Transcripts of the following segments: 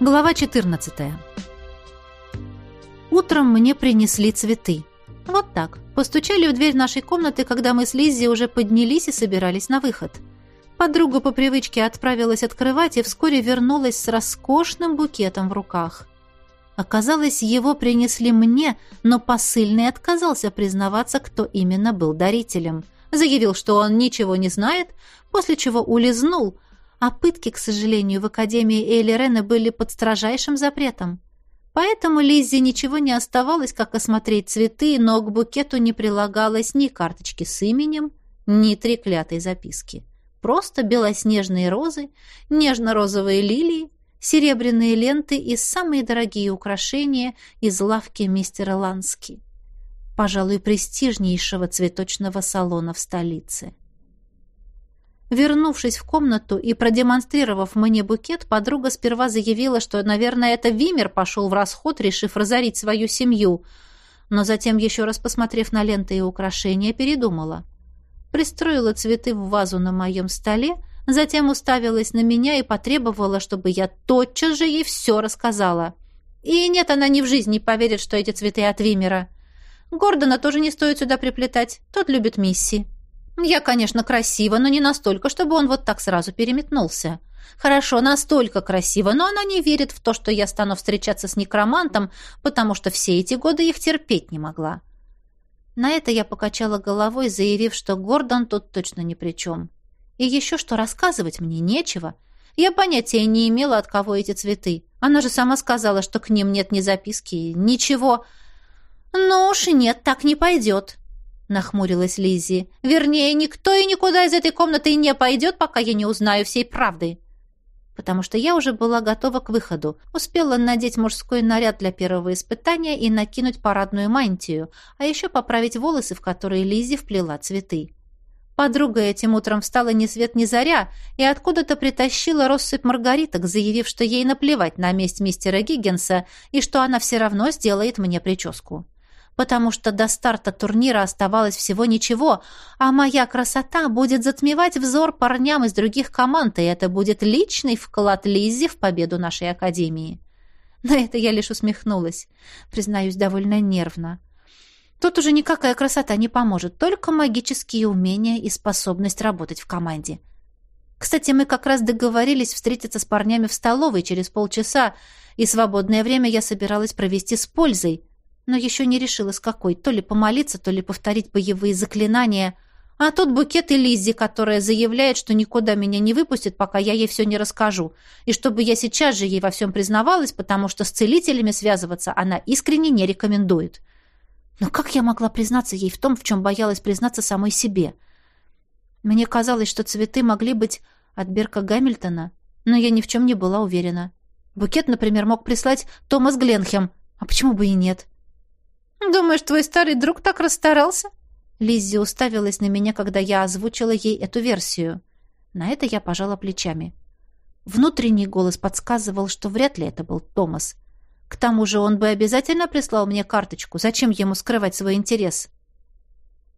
Глава 14. Утром мне принесли цветы. Вот так. Постучали в дверь нашей комнаты, когда мы с Лиззи уже поднялись и собирались на выход. Подруга по привычке отправилась открывать и вскоре вернулась с роскошным букетом в руках. Оказалось, его принесли мне, но посыльный отказался признаваться, кто именно был дарителем. Заявил, что он ничего не знает, после чего улизнул – а пытки, к сожалению, в Академии Эйли Рена были под строжайшим запретом. Поэтому Лиззе ничего не оставалось, как осмотреть цветы, но к букету не прилагалось ни карточки с именем, ни треклятой записки. Просто белоснежные розы, нежно-розовые лилии, серебряные ленты и самые дорогие украшения из лавки мистера Лански. Пожалуй, престижнейшего цветочного салона в столице. Вернувшись в комнату и продемонстрировав мне букет, подруга сперва заявила, что, наверное, это Вимер пошел в расход, решив разорить свою семью, но затем, еще раз посмотрев на ленты и украшения, передумала. Пристроила цветы в вазу на моем столе, затем уставилась на меня и потребовала, чтобы я тотчас же ей все рассказала. И нет, она ни в жизни не поверит, что эти цветы от Вимера. Гордона тоже не стоит сюда приплетать, тот любит Мисси. Я, конечно, красива, но не настолько, чтобы он вот так сразу переметнулся. Хорошо, настолько красиво, но она не верит в то, что я стану встречаться с некромантом, потому что все эти годы их терпеть не могла. На это я покачала головой, заявив, что Гордон тут точно ни при чем. И еще что рассказывать мне нечего. Я понятия не имела, от кого эти цветы. Она же сама сказала, что к ним нет ни записки, ничего. Ну уж нет, так не пойдет нахмурилась Лиззи. Вернее, никто и никуда из этой комнаты не пойдет, пока я не узнаю всей правды. Потому что я уже была готова к выходу. Успела надеть мужской наряд для первого испытания и накинуть парадную мантию, а еще поправить волосы, в которые Лиззи вплела цветы. Подруга этим утром встала ни свет ни заря и откуда-то притащила россыпь маргариток, заявив, что ей наплевать на месть мистера Гиггенса и что она все равно сделает мне прическу потому что до старта турнира оставалось всего ничего, а моя красота будет затмевать взор парням из других команд, и это будет личный вклад Лиззи в победу нашей академии. На это я лишь усмехнулась, признаюсь, довольно нервно. Тут уже никакая красота не поможет, только магические умения и способность работать в команде. Кстати, мы как раз договорились встретиться с парнями в столовой через полчаса, и свободное время я собиралась провести с пользой, но еще не решила, с какой. То ли помолиться, то ли повторить боевые заклинания. А тут букет и Лиззи, которая заявляет, что никуда меня не выпустит, пока я ей все не расскажу. И чтобы я сейчас же ей во всем признавалась, потому что с целителями связываться она искренне не рекомендует. Но как я могла признаться ей в том, в чем боялась признаться самой себе? Мне казалось, что цветы могли быть от Берка Гамильтона, но я ни в чем не была уверена. Букет, например, мог прислать Томас Гленхем, а почему бы и нет? «Думаешь, твой старый друг так расстарался?» Лиззи уставилась на меня, когда я озвучила ей эту версию. На это я пожала плечами. Внутренний голос подсказывал, что вряд ли это был Томас. К тому же он бы обязательно прислал мне карточку. Зачем ему скрывать свой интерес?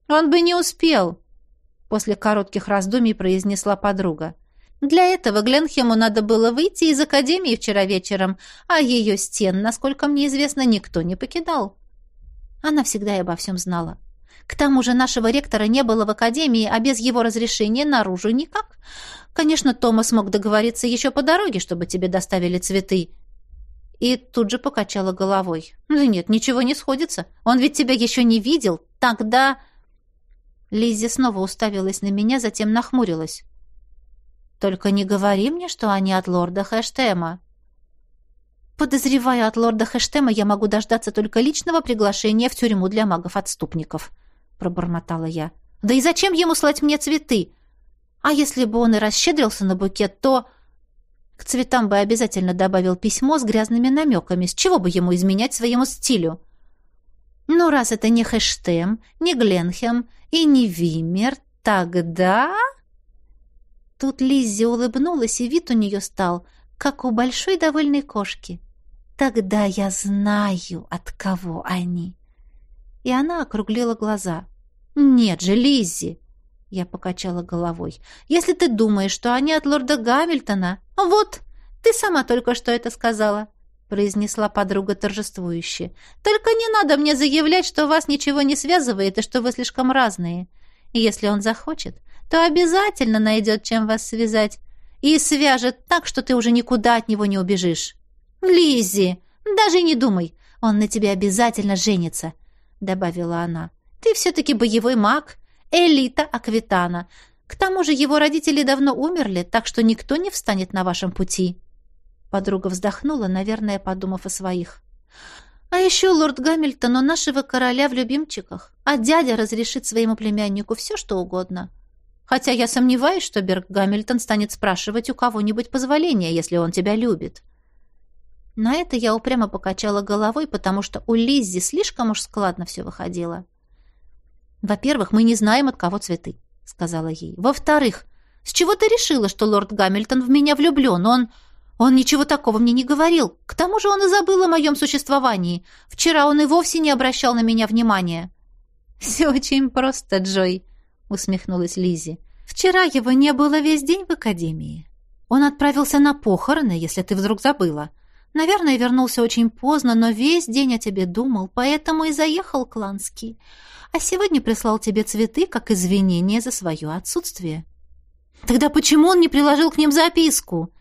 «Он бы не успел», — после коротких раздумий произнесла подруга. «Для этого Гленхему надо было выйти из академии вчера вечером, а ее стен, насколько мне известно, никто не покидал». Она всегда и обо всем знала. К тому же нашего ректора не было в академии, а без его разрешения наружу никак. Конечно, Томас мог договориться еще по дороге, чтобы тебе доставили цветы. И тут же покачала головой. Да нет, ничего не сходится. Он ведь тебя еще не видел. Тогда... Лиззи снова уставилась на меня, затем нахмурилась. «Только не говори мне, что они от лорда Хэштема». Подозреваю, от лорда Хэштема я могу дождаться только личного приглашения в тюрьму для магов-отступников, пробормотала я. Да и зачем ему слать мне цветы? А если бы он и расщедрился на букет, то к цветам бы обязательно добавил письмо с грязными намеками. С чего бы ему изменять своему стилю? Ну, раз это не Хэштем, не Гленхем и не Вимер, тогда... Тут Лиззи улыбнулась, и вид у нее стал, как у большой довольной кошки. Тогда я знаю, от кого они. И она округлила глаза. Нет же, Лиззи, я покачала головой. Если ты думаешь, что они от лорда Гамильтона, вот Ты сама только что это сказала, произнесла подруга торжествующе. Только не надо мне заявлять, что вас ничего не связывает и что вы слишком разные. И если он захочет, то обязательно найдет, чем вас связать, и свяжет так, что ты уже никуда от него не убежишь. Лизи, даже не думай, он на тебе обязательно женится, добавила она. Ты все-таки боевой маг, элита Аквитана. К тому же его родители давно умерли, так что никто не встанет на вашем пути. Подруга вздохнула, наверное, подумав о своих. А еще лорд Гамильтон у нашего короля в любимчиках, а дядя разрешит своему племяннику все, что угодно. Хотя я сомневаюсь, что Берг Гамильтон станет спрашивать у кого-нибудь позволения, если он тебя любит. На это я упрямо покачала головой, потому что у Лиззи слишком уж складно все выходило. «Во-первых, мы не знаем, от кого цветы», — сказала ей. «Во-вторых, с чего ты решила, что лорд Гамильтон в меня влюблен? Он... он ничего такого мне не говорил. К тому же он и забыл о моем существовании. Вчера он и вовсе не обращал на меня внимания». «Все очень просто, Джой», — усмехнулась Лиззи. «Вчера его не было весь день в академии. Он отправился на похороны, если ты вдруг забыла». Наверное, вернулся очень поздно, но весь день о тебе думал, поэтому и заехал к Лански. А сегодня прислал тебе цветы как извинение за свое отсутствие. Тогда почему он не приложил к ним записку?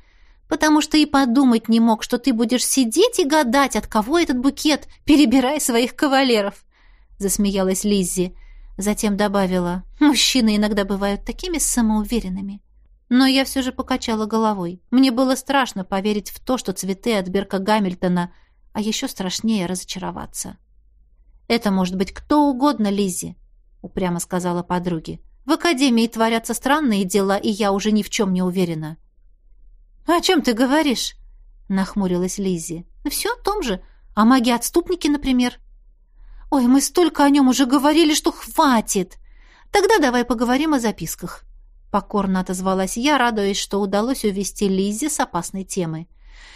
Потому что и подумать не мог, что ты будешь сидеть и гадать, от кого этот букет, перебирая своих кавалеров. Засмеялась Лиззи. Затем добавила, мужчины иногда бывают такими самоуверенными. Но я все же покачала головой. Мне было страшно поверить в то, что цветы от Берка Гамильтона, а еще страшнее разочароваться. «Это может быть кто угодно, Лиззи», — упрямо сказала подруге. «В академии творятся странные дела, и я уже ни в чем не уверена». «О чем ты говоришь?» — нахмурилась Лиззи. «Все о том же. О маге-отступнике, например». «Ой, мы столько о нем уже говорили, что хватит! Тогда давай поговорим о записках». Покорно отозвалась я, радуясь, что удалось увести Лиззи с опасной темы.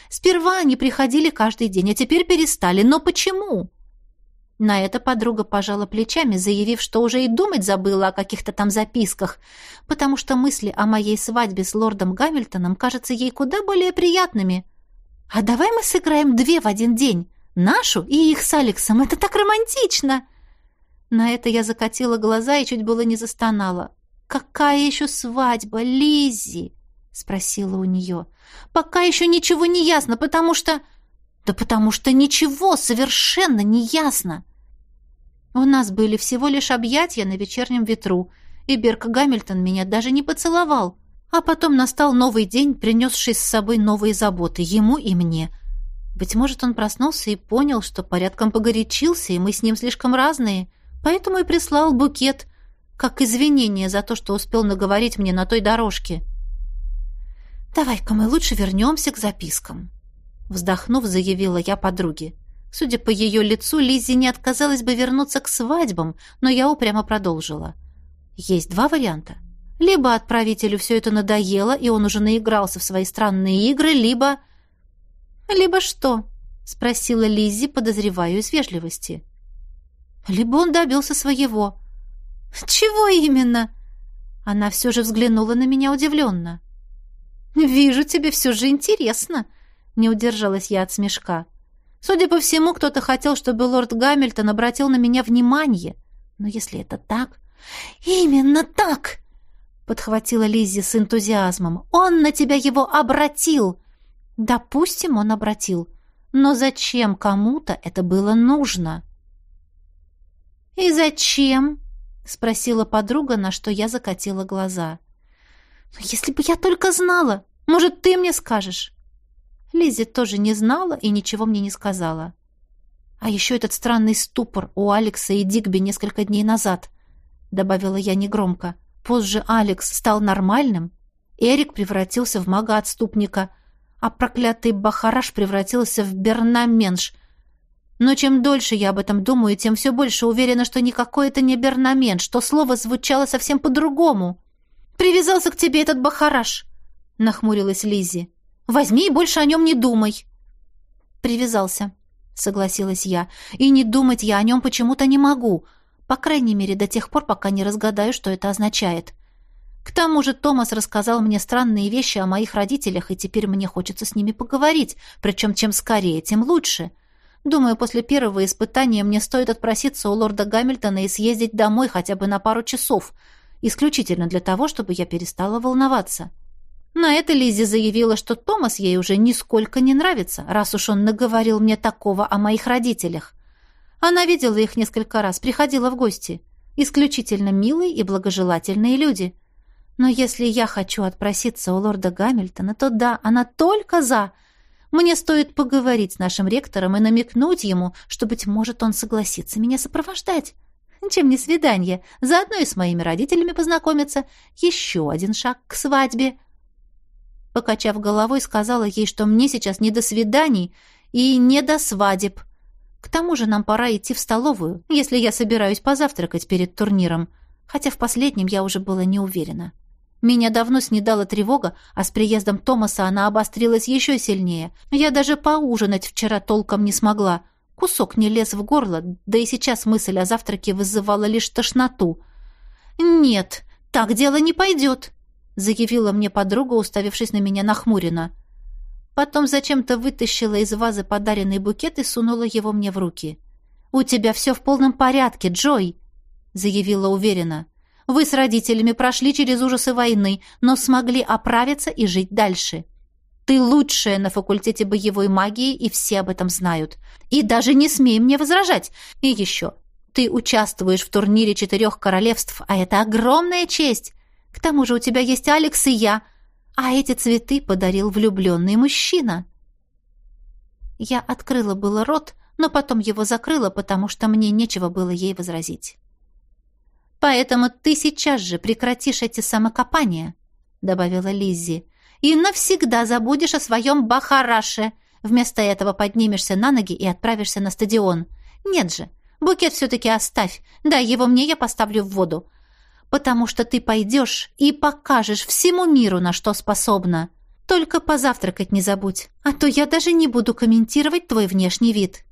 Сперва они приходили каждый день, а теперь перестали. Но почему? На это подруга пожала плечами, заявив, что уже и думать забыла о каких-то там записках, потому что мысли о моей свадьбе с лордом Гамильтоном кажутся ей куда более приятными. «А давай мы сыграем две в один день, нашу и их с Алексом, это так романтично!» На это я закатила глаза и чуть было не застонала. «Какая еще свадьба, Лиззи?» — спросила у нее. «Пока еще ничего не ясно, потому что...» «Да потому что ничего совершенно не ясно!» У нас были всего лишь объятия на вечернем ветру, и Берк Гамильтон меня даже не поцеловал. А потом настал новый день, принесший с собой новые заботы ему и мне. Быть может, он проснулся и понял, что порядком погорячился, и мы с ним слишком разные, поэтому и прислал букет — как извинение за то, что успел наговорить мне на той дорожке. «Давай-ка мы лучше вернемся к запискам», — вздохнув, заявила я подруге. Судя по ее лицу, Лиззи не отказалась бы вернуться к свадьбам, но я упрямо продолжила. Есть два варианта. Либо отправителю все это надоело, и он уже наигрался в свои странные игры, либо... «Либо что?» — спросила Лиззи, подозреваю из вежливости. «Либо он добился своего», «Чего именно?» Она все же взглянула на меня удивленно. «Вижу, тебе все же интересно», — не удержалась я от смешка. «Судя по всему, кто-то хотел, чтобы лорд Гамильтон обратил на меня внимание. Но если это так...» «Именно так!» — подхватила Лиззи с энтузиазмом. «Он на тебя его обратил!» «Допустим, он обратил. Но зачем кому-то это было нужно?» «И зачем?» — спросила подруга, на что я закатила глаза. «Ну, если бы я только знала! Может, ты мне скажешь?» Лизи тоже не знала и ничего мне не сказала. «А еще этот странный ступор у Алекса и Дигби несколько дней назад», — добавила я негромко. «Позже Алекс стал нормальным, Эрик превратился в мага-отступника, а проклятый Бахараш превратился в Бернаменш — но чем дольше я об этом думаю, тем все больше уверена, что никакой это не Бернамен, что слово звучало совсем по-другому. «Привязался к тебе этот бахараш», — нахмурилась Лизи. «Возьми и больше о нем не думай». «Привязался», — согласилась я. «И не думать я о нем почему-то не могу, по крайней мере, до тех пор, пока не разгадаю, что это означает. К тому же Томас рассказал мне странные вещи о моих родителях, и теперь мне хочется с ними поговорить, причем чем скорее, тем лучше. Думаю, после первого испытания мне стоит отпроситься у лорда Гамильтона и съездить домой хотя бы на пару часов, исключительно для того, чтобы я перестала волноваться. На это Лиззи заявила, что Томас ей уже нисколько не нравится, раз уж он наговорил мне такого о моих родителях. Она видела их несколько раз, приходила в гости. Исключительно милые и благожелательные люди. Но если я хочу отпроситься у лорда Гамильтона, то да, она только за. Мне стоит поговорить с нашим ректором и намекнуть ему, что, быть может, он согласится меня сопровождать. Чем не свидание, заодно и с моими родителями познакомиться. Еще один шаг к свадьбе. Покачав головой, сказала ей, что мне сейчас не до свиданий и не до свадеб. К тому же нам пора идти в столовую, если я собираюсь позавтракать перед турниром, хотя в последнем я уже была не уверена. Меня давно снедала тревога, а с приездом Томаса она обострилась еще сильнее. Я даже поужинать вчера толком не смогла. Кусок не лез в горло, да и сейчас мысль о завтраке вызывала лишь тошноту. «Нет, так дело не пойдет», заявила мне подруга, уставившись на меня нахмуренно. Потом зачем-то вытащила из вазы подаренный букет и сунула его мне в руки. «У тебя все в полном порядке, Джой!» заявила уверенно. «Вы с родителями прошли через ужасы войны, но смогли оправиться и жить дальше. Ты лучшая на факультете боевой магии, и все об этом знают. И даже не смей мне возражать. И еще, ты участвуешь в турнире четырех королевств, а это огромная честь. К тому же у тебя есть Алекс и я, а эти цветы подарил влюбленный мужчина». Я открыла было рот, но потом его закрыла, потому что мне нечего было ей возразить. «Поэтому ты сейчас же прекратишь эти самокопания», — добавила Лиззи, «и навсегда забудешь о своем бахараше. Вместо этого поднимешься на ноги и отправишься на стадион. Нет же, букет все-таки оставь. Да, его мне я поставлю в воду потому что ты пойдешь и покажешь всему миру, на что способна. Только позавтракать не забудь, а то я даже не буду комментировать твой внешний вид».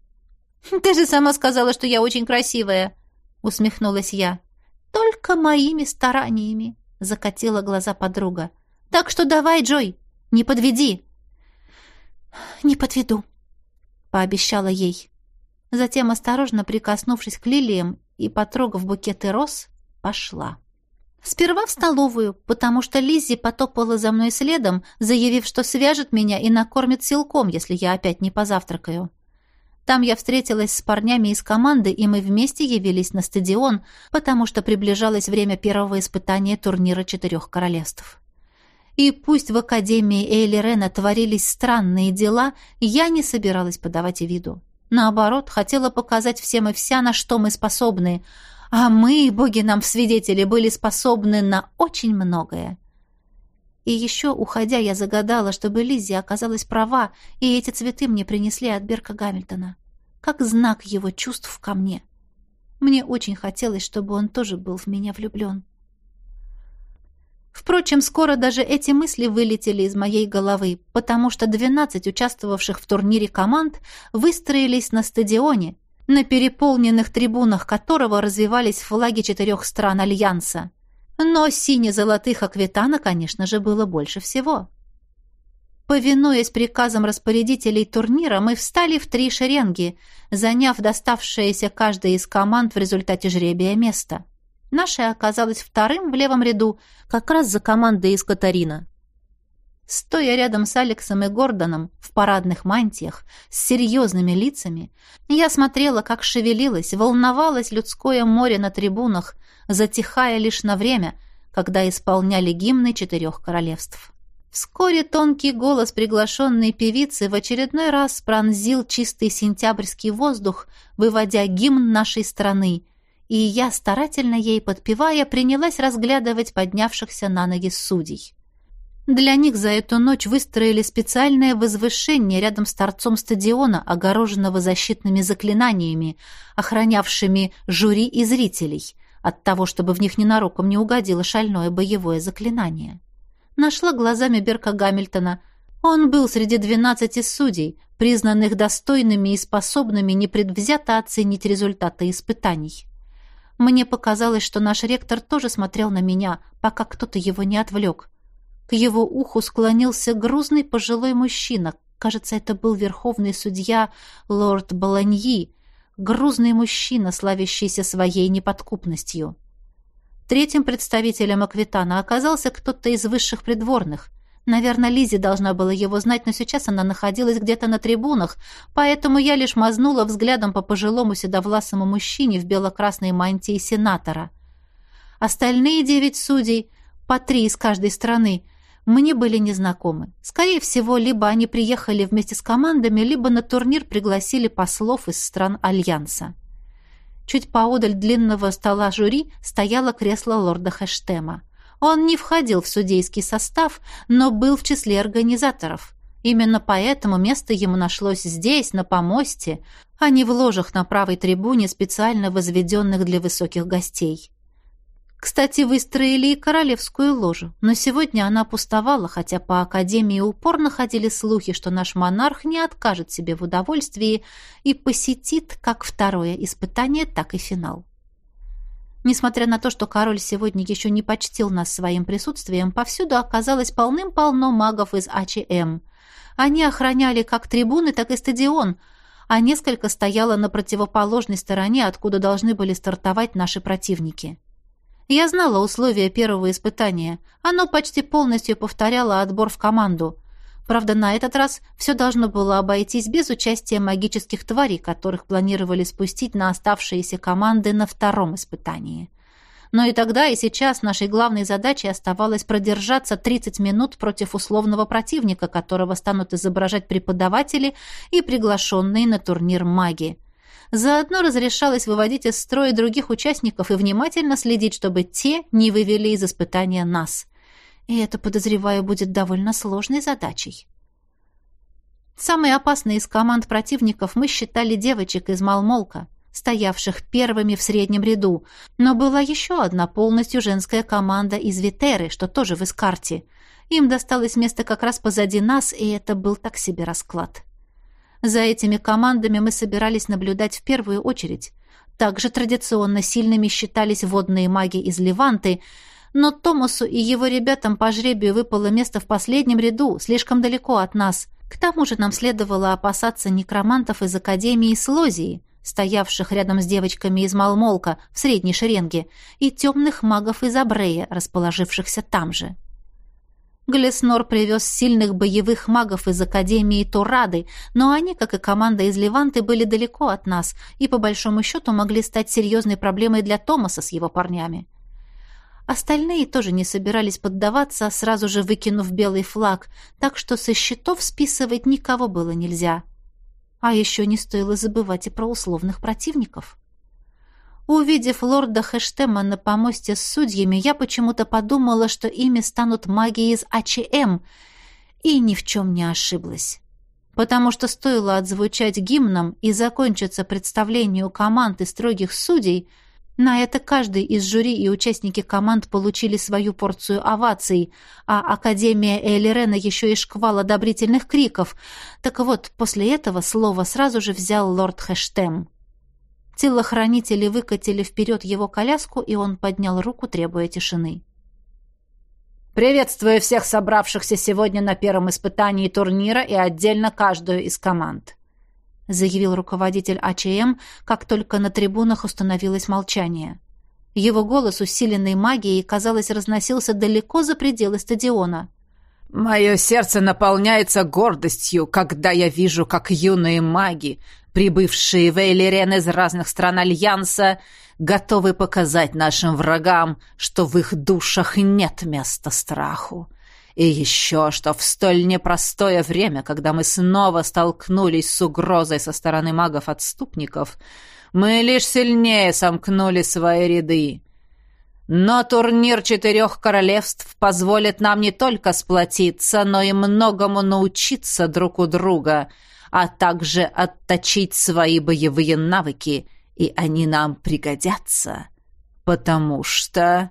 «Ты же сама сказала, что я очень красивая», — усмехнулась я. «Только моими стараниями», — закатила глаза подруга. «Так что давай, Джой, не подведи». «Не подведу», — пообещала ей. Затем, осторожно прикоснувшись к лилиям и потрогав букеты роз, пошла. Сперва в столовую, потому что Лиззи потопала за мной следом, заявив, что свяжет меня и накормит силком, если я опять не позавтракаю. Там я встретилась с парнями из команды, и мы вместе явились на стадион, потому что приближалось время первого испытания турнира четырех королевств. И пусть в Академии Эйли Рена творились странные дела, я не собиралась подавать виду. Наоборот, хотела показать всем и вся, на что мы способны — а мы, боги нам в свидетели, были способны на очень многое. И еще, уходя, я загадала, чтобы Лиззи оказалась права, и эти цветы мне принесли от Берка Гамильтона, как знак его чувств ко мне. Мне очень хотелось, чтобы он тоже был в меня влюблен. Впрочем, скоро даже эти мысли вылетели из моей головы, потому что двенадцать участвовавших в турнире команд выстроились на стадионе, на переполненных трибунах которого развивались флаги четырех стран Альянса. Но сине-золотых аквитана, конечно же, было больше всего. Повинуясь приказам распорядителей турнира, мы встали в три шеренги, заняв доставшееся каждой из команд в результате жребия место. Наша оказалась вторым в левом ряду, как раз за командой из Катарина. Стоя рядом с Алексом и Гордоном в парадных мантиях, с серьезными лицами, я смотрела, как шевелилось, волновалось людское море на трибунах, затихая лишь на время, когда исполняли гимны четырех королевств. Вскоре тонкий голос приглашенной певицы в очередной раз пронзил чистый сентябрьский воздух, выводя гимн нашей страны, и я, старательно ей подпевая, принялась разглядывать поднявшихся на ноги судей. Для них за эту ночь выстроили специальное возвышение рядом с торцом стадиона, огороженного защитными заклинаниями, охранявшими жюри и зрителей, от того, чтобы в них ненароком не угодило шальное боевое заклинание. Нашла глазами Берка Гамильтона. Он был среди двенадцати судей, признанных достойными и способными непредвзято оценить результаты испытаний. Мне показалось, что наш ректор тоже смотрел на меня, пока кто-то его не отвлек. К его уху склонился грузный пожилой мужчина. Кажется, это был верховный судья лорд Баланьи, грузный мужчина, славящийся своей неподкупностью. Третьим представителем Аквитана оказался кто-то из высших придворных. Наверное, Лизи должна была его знать, но сейчас она находилась где-то на трибунах, поэтому я лишь мазнула взглядом по пожилому седовласому мужчине в бело-красной мантии сенатора. Остальные девять судей, по три из каждой страны, мне были незнакомы. Скорее всего, либо они приехали вместе с командами, либо на турнир пригласили послов из стран Альянса. Чуть поодаль длинного стола жюри стояло кресло лорда Хэштема. Он не входил в судейский состав, но был в числе организаторов. Именно поэтому место ему нашлось здесь, на помосте, а не в ложах на правой трибуне, специально возведенных для высоких гостей. Кстати, выстроили и королевскую ложу, но сегодня она пустовала, хотя по Академии упорно ходили слухи, что наш монарх не откажет себе в удовольствии и посетит как второе испытание, так и финал. Несмотря на то, что король сегодня еще не почтил нас своим присутствием, повсюду оказалось полным-полно магов из АЧМ. Они охраняли как трибуны, так и стадион, а несколько стояло на противоположной стороне, откуда должны были стартовать наши противники. Я знала условия первого испытания. Оно почти полностью повторяло отбор в команду. Правда, на этот раз все должно было обойтись без участия магических тварей, которых планировали спустить на оставшиеся команды на втором испытании. Но и тогда, и сейчас нашей главной задачей оставалось продержаться 30 минут против условного противника, которого станут изображать преподаватели и приглашенные на турнир маги. Заодно разрешалось выводить из строя других участников и внимательно следить, чтобы те не вывели из испытания нас. И это, подозреваю, будет довольно сложной задачей. Самой опасной из команд противников мы считали девочек из Малмолка, стоявших первыми в среднем ряду, но была еще одна полностью женская команда из Витеры, что тоже в Искарте. Им досталось место как раз позади нас, и это был так себе расклад. За этими командами мы собирались наблюдать в первую очередь. Также традиционно сильными считались водные маги из Леванты, но Томасу и его ребятам по жребию выпало место в последнем ряду, слишком далеко от нас. К тому же нам следовало опасаться некромантов из Академии Слозии, стоявших рядом с девочками из Малмолка в средней шеренге, и темных магов из Абрея, расположившихся там же. Глеснор привез сильных боевых магов из Академии Турады, но они, как и команда из Леванты, были далеко от нас и, по большому счету, могли стать серьезной проблемой для Томаса с его парнями. Остальные тоже не собирались поддаваться, сразу же выкинув белый флаг, так что со счетов списывать никого было нельзя. А еще не стоило забывать и про условных противников. Увидев лорда Хэштема на помосте с судьями, я почему-то подумала, что ими станут маги из АЧМ, и ни в чем не ошиблась. Потому что стоило отзвучать гимном и закончиться представлению команд и строгих судей, на это каждый из жюри и участники команд получили свою порцию оваций, а Академия Эйлерена еще и шквал одобрительных криков. Так вот, после этого слово сразу же взял лорд Хэштем. Телохранители выкатили вперед его коляску, и он поднял руку, требуя тишины. «Приветствую всех собравшихся сегодня на первом испытании турнира и отдельно каждую из команд», заявил руководитель АЧМ, как только на трибунах установилось молчание. Его голос, усиленный магией, казалось, разносился далеко за пределы стадиона. «Мое сердце наполняется гордостью, когда я вижу, как юные маги, прибывшие в Эйлерен из разных стран Альянса, готовы показать нашим врагам, что в их душах нет места страху. И еще, что в столь непростое время, когда мы снова столкнулись с угрозой со стороны магов-отступников, мы лишь сильнее сомкнули свои ряды. Но турнир четырех королевств позволит нам не только сплотиться, но и многому научиться друг у друга — а также отточить свои боевые навыки, и они нам пригодятся, потому что...»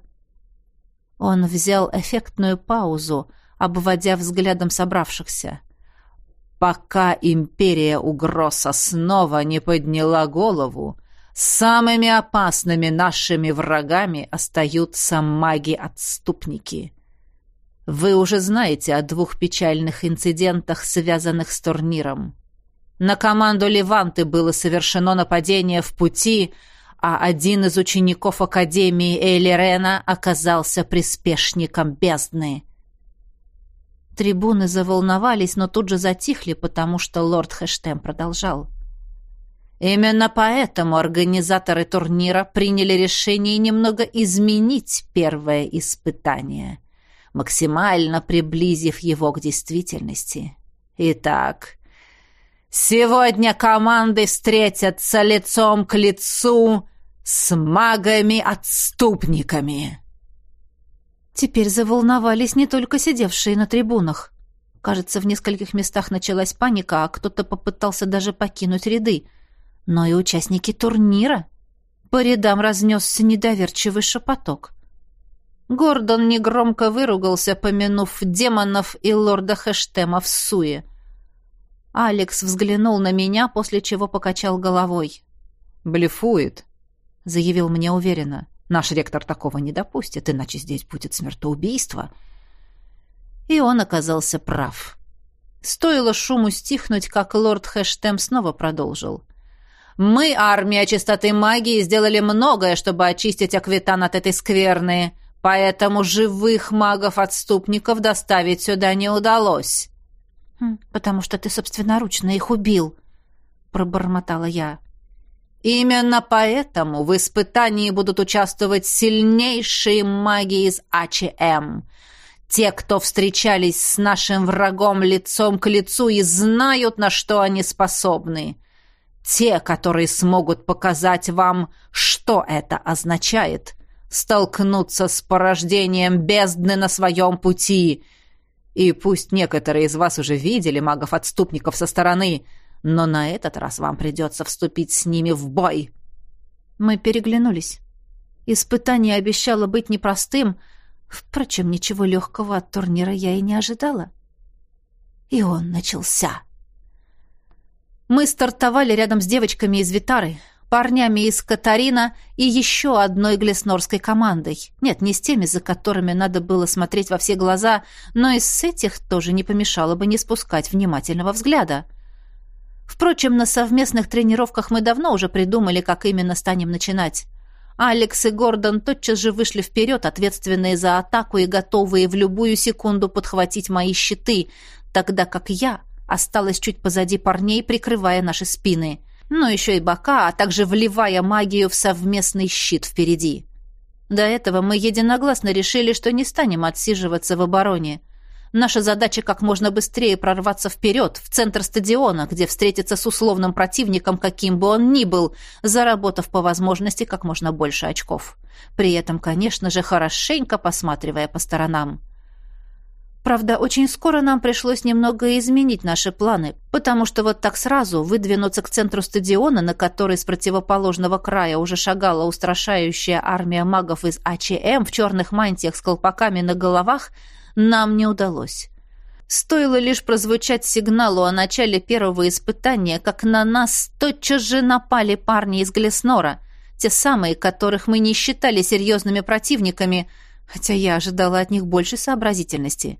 Он взял эффектную паузу, обводя взглядом собравшихся. «Пока империя Угроса снова не подняла голову, Самыми опасными нашими врагами остаются маги-отступники. Вы уже знаете о двух печальных инцидентах, связанных с турниром. На команду Леванты было совершено нападение в пути, а один из учеников Академии Эйлерена оказался приспешником бездны. Трибуны заволновались, но тут же затихли, потому что лорд Хэштем продолжал. Именно поэтому организаторы турнира приняли решение немного изменить первое испытание, максимально приблизив его к действительности. Итак, сегодня команды встретятся лицом к лицу с магами-отступниками. Теперь заволновались не только сидевшие на трибунах. Кажется, в нескольких местах началась паника, а кто-то попытался даже покинуть ряды. Но и участники турнира. По рядам разнесся недоверчивый шепоток. Гордон негромко выругался, помянув демонов и лорда Хэштема в суе. Алекс взглянул на меня, после чего покачал головой. «Блефует», — заявил мне уверенно. Наш ректор такого не допустит, иначе здесь будет смертоубийство. И он оказался прав. Стоило шуму стихнуть, как лорд Хэштем снова продолжил. «Мы, армия чистоты магии, сделали многое, чтобы очистить Аквитан от этой скверны, поэтому живых магов-отступников доставить сюда не удалось». «Хм, «Потому что ты собственноручно их убил», — пробормотала я. Именно поэтому в испытании будут участвовать сильнейшие маги из АЧМ. Те, кто встречались с нашим врагом лицом к лицу и знают, на что они способны. Те, которые смогут показать вам, что это означает. Столкнуться с порождением бездны на своем пути. И пусть некоторые из вас уже видели магов-отступников со стороны – но на этот раз вам придется вступить с ними в бой». Мы переглянулись. Испытание обещало быть непростым, впрочем, ничего легкого от турнира я и не ожидала. И он начался. Мы стартовали рядом с девочками из Витары, парнями из Катарина и еще одной глеснорской командой. Нет, не с теми, за которыми надо было смотреть во все глаза, но и с этих тоже не помешало бы не спускать внимательного взгляда — Впрочем, на совместных тренировках мы давно уже придумали, как именно станем начинать. Алекс и Гордон тотчас же вышли вперед, ответственные за атаку и готовые в любую секунду подхватить мои щиты, тогда как я осталась чуть позади парней, прикрывая наши спины. Но еще и бока, а также вливая магию в совместный щит впереди. До этого мы единогласно решили, что не станем отсиживаться в обороне – Наша задача как можно быстрее прорваться вперед, в центр стадиона, где встретиться с условным противником, каким бы он ни был, заработав по возможности как можно больше очков. При этом, конечно же, хорошенько посматривая по сторонам. Правда, очень скоро нам пришлось немного изменить наши планы, потому что вот так сразу выдвинуться к центру стадиона, на который с противоположного края уже шагала устрашающая армия магов из АЧМ в черных мантиях с колпаками на головах – нам не удалось. Стоило лишь прозвучать сигналу о начале первого испытания, как на нас тотчас же напали парни из Глеснора, те самые, которых мы не считали серьезными противниками, хотя я ожидала от них больше сообразительности.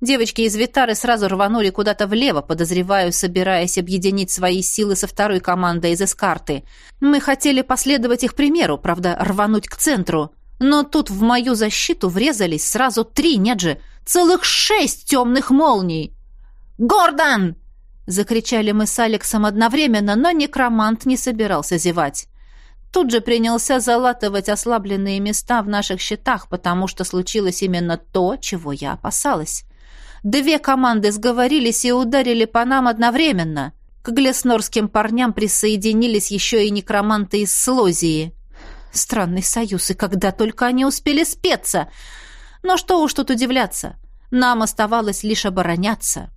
Девочки из Витары сразу рванули куда-то влево, подозреваю, собираясь объединить свои силы со второй командой из Эскарты. Мы хотели последовать их примеру, правда, рвануть к центру. Но тут в мою защиту врезались сразу три, нет же, Целых шесть темных молний! «Гордон!» — закричали мы с Алексом одновременно, но некромант не собирался зевать. Тут же принялся залатывать ослабленные места в наших щитах, потому что случилось именно то, чего я опасалась. Две команды сговорились и ударили по нам одновременно. К глеснорским парням присоединились еще и некроманты из Слозии. Странный союз, и когда только они успели спеться — но что уж тут удивляться. Нам оставалось лишь обороняться.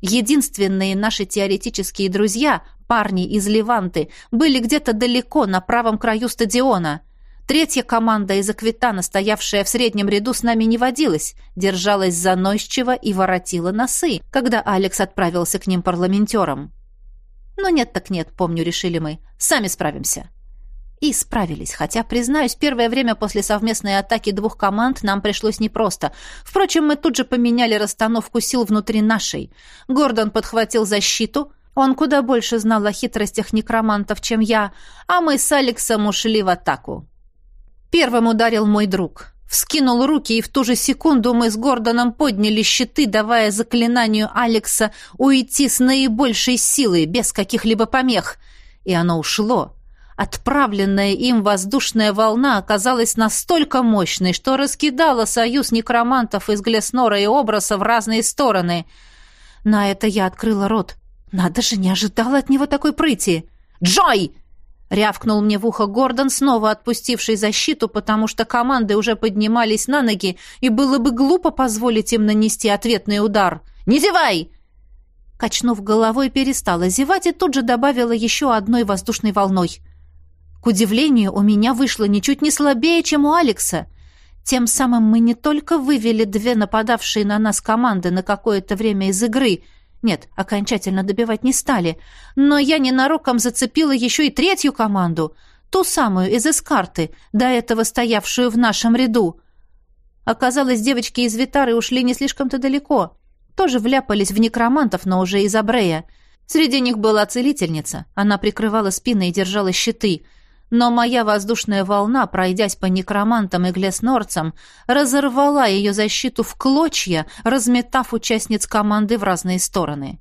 Единственные наши теоретические друзья, парни из Леванты, были где-то далеко, на правом краю стадиона. Третья команда из Аквитана, стоявшая в среднем ряду, с нами не водилась, держалась заносчиво и воротила носы, когда Алекс отправился к ним парламентером. Но нет так нет, помню, решили мы. Сами справимся. И справились, хотя, признаюсь, первое время после совместной атаки двух команд нам пришлось непросто. Впрочем, мы тут же поменяли расстановку сил внутри нашей. Гордон подхватил защиту, он куда больше знал о хитростях некромантов, чем я, а мы с Алексом ушли в атаку. Первым ударил мой друг. Вскинул руки, и в ту же секунду мы с Гордоном подняли щиты, давая заклинанию Алекса уйти с наибольшей силой, без каких-либо помех. И оно ушло. Отправленная им воздушная волна оказалась настолько мощной, что раскидала союз некромантов из Глеснора и Обраса в разные стороны. На это я открыла рот. Надо же, не ожидала от него такой прыти. «Джой!» — рявкнул мне в ухо Гордон, снова отпустивший защиту, потому что команды уже поднимались на ноги, и было бы глупо позволить им нанести ответный удар. «Не зевай!» Качнув головой, перестала зевать и тут же добавила еще одной воздушной волной. К удивлению, у меня вышло ничуть не слабее, чем у Алекса. Тем самым мы не только вывели две нападавшие на нас команды на какое-то время из игры. Нет, окончательно добивать не стали. Но я ненароком зацепила еще и третью команду. Ту самую из эскарты, до этого стоявшую в нашем ряду. Оказалось, девочки из Витары ушли не слишком-то далеко. Тоже вляпались в некромантов, но уже из Абрея. Среди них была целительница. Она прикрывала спины и держала щиты — но моя воздушная волна, пройдясь по некромантам и глеснорцам, разорвала ее защиту в клочья, разметав участниц команды в разные стороны.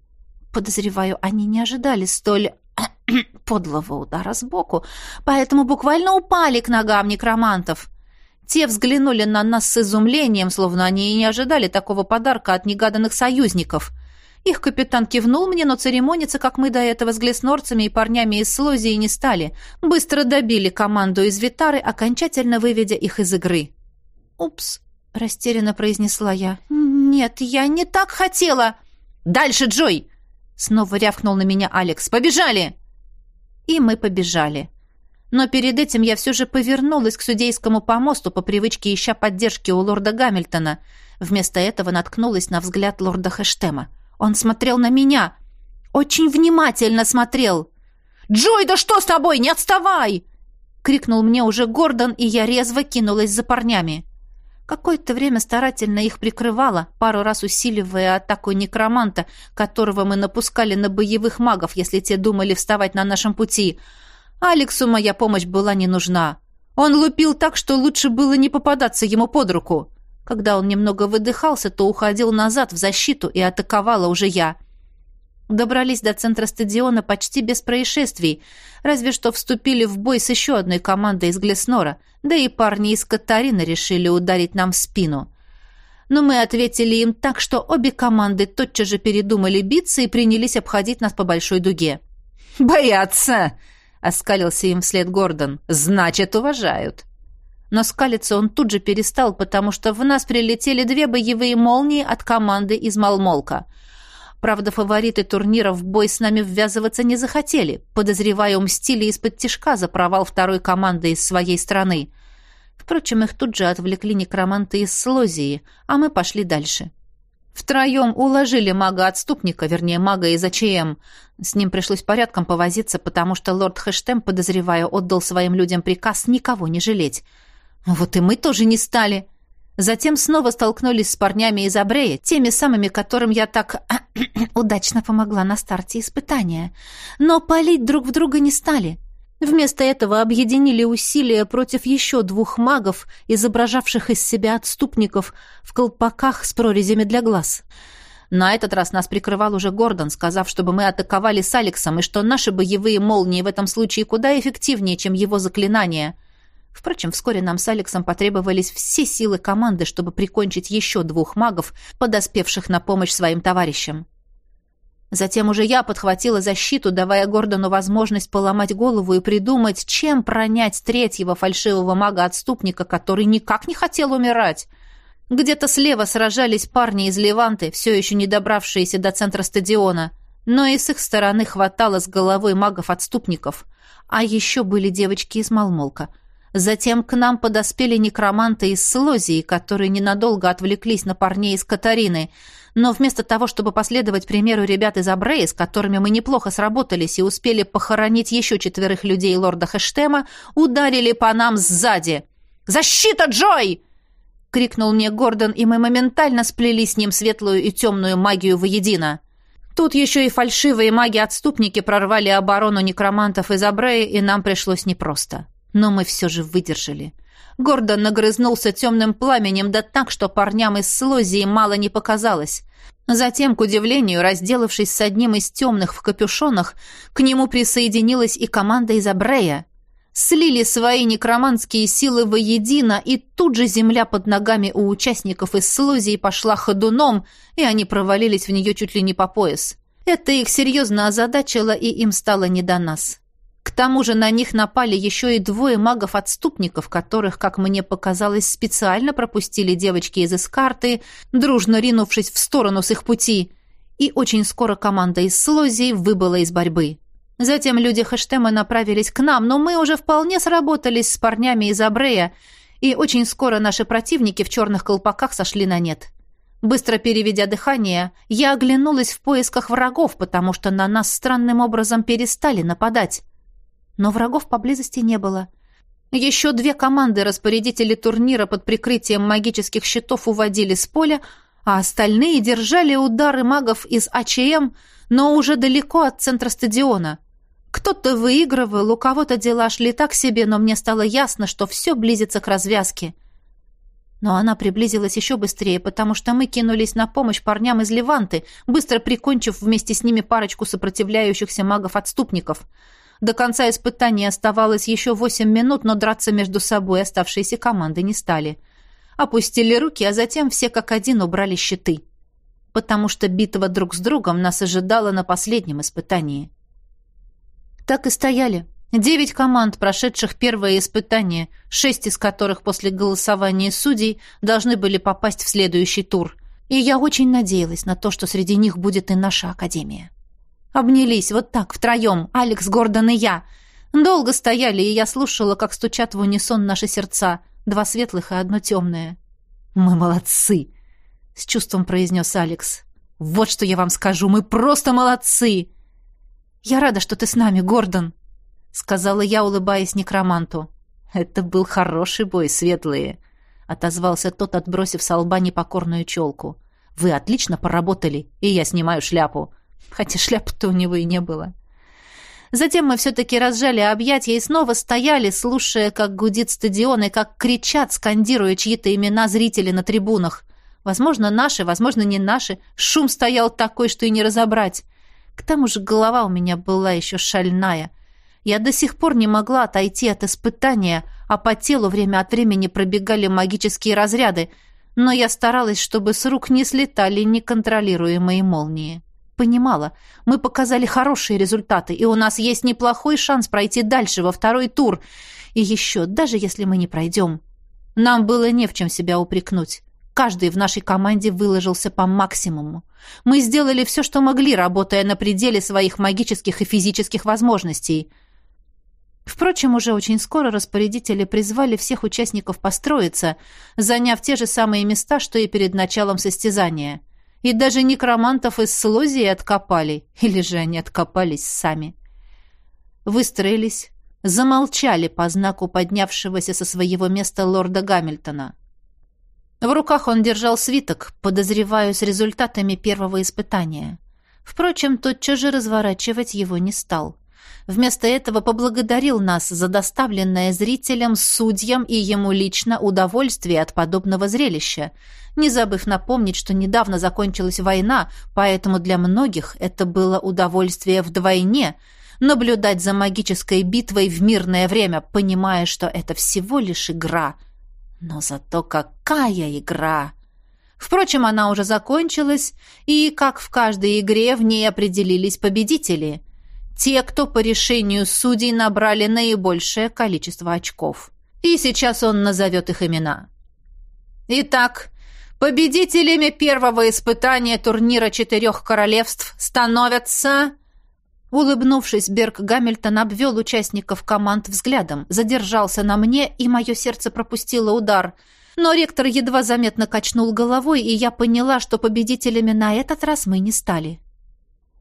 Подозреваю, они не ожидали столь подлого удара сбоку, поэтому буквально упали к ногам некромантов. Те взглянули на нас с изумлением, словно они и не ожидали такого подарка от негаданных союзников. Их капитан кивнул мне, но церемониться, как мы до этого с глеснорцами и парнями из Слозии не стали. Быстро добили команду из Витары, окончательно выведя их из игры. «Упс», — растерянно произнесла я. «Нет, я не так хотела!» «Дальше, Джой!» Снова рявкнул на меня Алекс. «Побежали!» И мы побежали. Но перед этим я все же повернулась к судейскому помосту по привычке ища поддержки у лорда Гамильтона. Вместо этого наткнулась на взгляд лорда Хэштема. Он смотрел на меня. Очень внимательно смотрел. «Джой, да что с тобой? Не отставай!» Крикнул мне уже Гордон, и я резво кинулась за парнями. Какое-то время старательно их прикрывала, пару раз усиливая атаку некроманта, которого мы напускали на боевых магов, если те думали вставать на нашем пути. Алексу моя помощь была не нужна. Он лупил так, что лучше было не попадаться ему под руку. Когда он немного выдыхался, то уходил назад в защиту и атаковала уже я. Добрались до центра стадиона почти без происшествий, разве что вступили в бой с еще одной командой из Глеснора, да и парни из Катарины решили ударить нам в спину. Но мы ответили им так, что обе команды тотчас же передумали биться и принялись обходить нас по большой дуге. «Боятся!» — оскалился им вслед Гордон. «Значит, уважают!» Но скалиться он тут же перестал, потому что в нас прилетели две боевые молнии от команды из Малмолка. Правда, фавориты турнира в бой с нами ввязываться не захотели, подозревая умстили из-под тишка за провал второй команды из своей страны. Впрочем, их тут же отвлекли некроманты из Слозии, а мы пошли дальше. Втроем уложили мага-отступника, вернее, мага из АЧМ. С ним пришлось порядком повозиться, потому что лорд Хэштем, подозревая, отдал своим людям приказ никого не жалеть. Вот и мы тоже не стали. Затем снова столкнулись с парнями из Абрея, теми самыми, которым я так удачно помогла на старте испытания. Но палить друг в друга не стали. Вместо этого объединили усилия против еще двух магов, изображавших из себя отступников в колпаках с прорезями для глаз. На этот раз нас прикрывал уже Гордон, сказав, чтобы мы атаковали с Алексом, и что наши боевые молнии в этом случае куда эффективнее, чем его заклинания — Впрочем, вскоре нам с Алексом потребовались все силы команды, чтобы прикончить еще двух магов, подоспевших на помощь своим товарищам. Затем уже я подхватила защиту, давая Гордону возможность поломать голову и придумать, чем пронять третьего фальшивого мага-отступника, который никак не хотел умирать. Где-то слева сражались парни из Леванты, все еще не добравшиеся до центра стадиона, но и с их стороны хватало с головой магов-отступников. А еще были девочки из Малмолка — Затем к нам подоспели некроманты из Слозии, которые ненадолго отвлеклись на парней из Катарины, но вместо того, чтобы последовать примеру ребят из Абреи, с которыми мы неплохо сработались и успели похоронить еще четверых людей лорда Хэштема, ударили по нам сзади. «Защита, Джой!» — крикнул мне Гордон, и мы моментально сплели с ним светлую и темную магию воедино. Тут еще и фальшивые маги-отступники прорвали оборону некромантов из Абреи, и нам пришлось непросто. Но мы все же выдержали. Гордон нагрызнулся темным пламенем, да так, что парням из Слозии мало не показалось. Затем, к удивлению, разделавшись с одним из темных в капюшонах, к нему присоединилась и команда из Абрея. Слили свои некроманские силы воедино, и тут же земля под ногами у участников из Слозии пошла ходуном, и они провалились в нее чуть ли не по пояс. Это их серьезно озадачило, и им стало не до нас. К тому же на них напали еще и двое магов-отступников, которых, как мне показалось, специально пропустили девочки из эскарты, дружно ринувшись в сторону с их пути. И очень скоро команда из Слозии выбыла из борьбы. Затем люди Хэштема направились к нам, но мы уже вполне сработались с парнями из Абрея, и очень скоро наши противники в черных колпаках сошли на нет. Быстро переведя дыхание, я оглянулась в поисках врагов, потому что на нас странным образом перестали нападать но врагов поблизости не было. Еще две команды распорядители турнира под прикрытием магических щитов уводили с поля, а остальные держали удары магов из АЧМ, но уже далеко от центра стадиона. Кто-то выигрывал, у кого-то дела шли так себе, но мне стало ясно, что все близится к развязке. Но она приблизилась еще быстрее, потому что мы кинулись на помощь парням из Леванты, быстро прикончив вместе с ними парочку сопротивляющихся магов-отступников — до конца испытания оставалось еще восемь минут, но драться между собой оставшиеся команды не стали. Опустили руки, а затем все как один убрали щиты. Потому что битва друг с другом нас ожидала на последнем испытании. Так и стояли. Девять команд, прошедших первое испытание, шесть из которых после голосования судей должны были попасть в следующий тур. И я очень надеялась на то, что среди них будет и наша академия. Обнялись вот так, втроем, Алекс, Гордон и я. Долго стояли, и я слушала, как стучат в унисон наши сердца, два светлых и одно темное. «Мы молодцы!» — с чувством произнес Алекс. «Вот что я вам скажу, мы просто молодцы!» «Я рада, что ты с нами, Гордон!» — сказала я, улыбаясь некроманту. «Это был хороший бой, светлые!» — отозвался тот, отбросив с лба непокорную челку. «Вы отлично поработали, и я снимаю шляпу хотя шляпы-то у него и не было. Затем мы все-таки разжали объятия и снова стояли, слушая, как гудит стадион и как кричат, скандируя чьи-то имена зрители на трибунах. Возможно, наши, возможно, не наши. Шум стоял такой, что и не разобрать. К тому же голова у меня была еще шальная. Я до сих пор не могла отойти от испытания, а по телу время от времени пробегали магические разряды, но я старалась, чтобы с рук не слетали неконтролируемые молнии понимала, мы показали хорошие результаты, и у нас есть неплохой шанс пройти дальше, во второй тур. И еще, даже если мы не пройдем, нам было не в чем себя упрекнуть. Каждый в нашей команде выложился по максимуму. Мы сделали все, что могли, работая на пределе своих магических и физических возможностей. Впрочем, уже очень скоро распорядители призвали всех участников построиться, заняв те же самые места, что и перед началом состязания. И даже некромантов из Слозии откопали. Или же они откопались сами. Выстроились, замолчали по знаку поднявшегося со своего места лорда Гамильтона. В руках он держал свиток, подозреваю, с результатами первого испытания. Впрочем, тотчас же разворачивать его не стал. Вместо этого поблагодарил нас за доставленное зрителям, судьям и ему лично удовольствие от подобного зрелища, не забыв напомнить, что недавно закончилась война, поэтому для многих это было удовольствие вдвойне наблюдать за магической битвой в мирное время, понимая, что это всего лишь игра. Но зато какая игра! Впрочем, она уже закончилась, и, как в каждой игре, в ней определились победители — те, кто по решению судей набрали наибольшее количество очков. И сейчас он назовет их имена. Итак, победителями первого испытания турнира четырех королевств становятся... Улыбнувшись, Берг Гамильтон обвел участников команд взглядом, задержался на мне, и мое сердце пропустило удар. Но ректор едва заметно качнул головой, и я поняла, что победителями на этот раз мы не стали.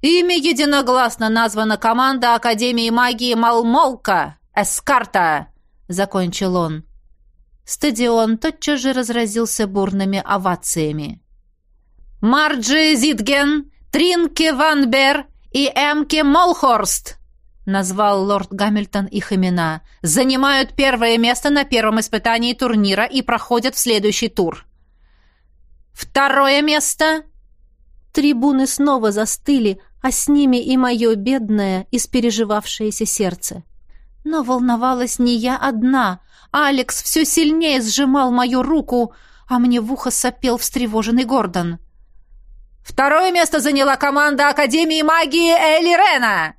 «Ими единогласно названа команда Академии магии Малмолка, Эскарта!» — закончил он. Стадион тотчас же разразился бурными овациями. «Марджи Зитген, Тринке Ван Бер и Эмке Молхорст!» назвал лорд Гамильтон их имена, занимают первое место на первом испытании турнира и проходят в следующий тур. Второе место. Трибуны снова застыли, а с ними и мое бедное, испереживавшееся сердце. Но волновалась не я одна. Алекс все сильнее сжимал мою руку, а мне в ухо сопел встревоженный Гордон. Второе место заняла команда Академии магии Эли Рена.